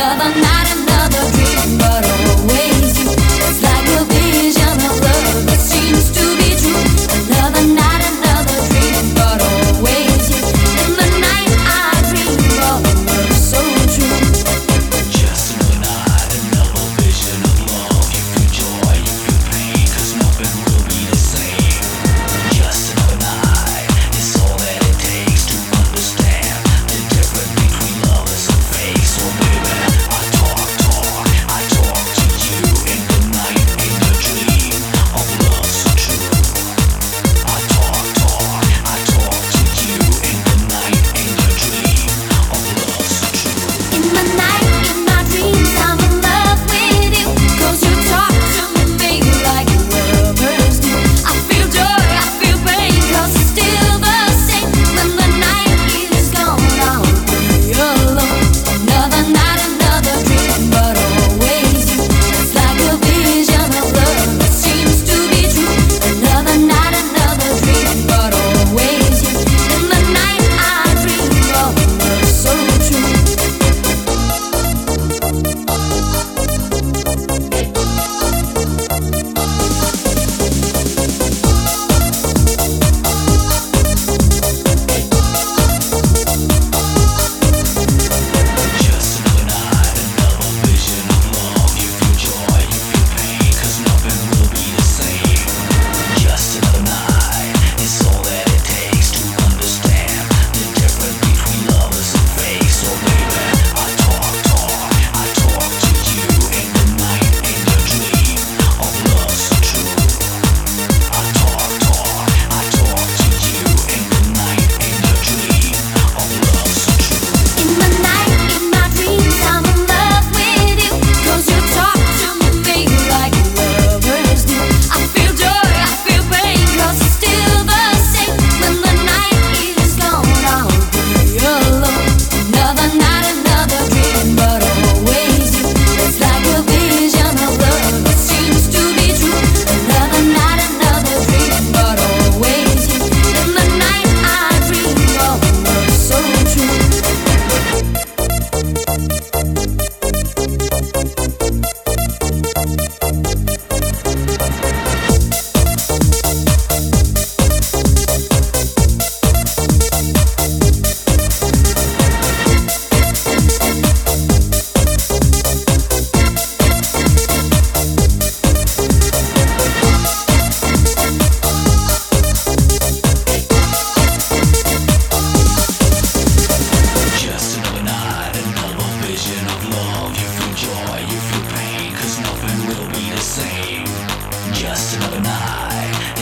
another night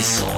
It's all